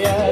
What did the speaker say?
yeah.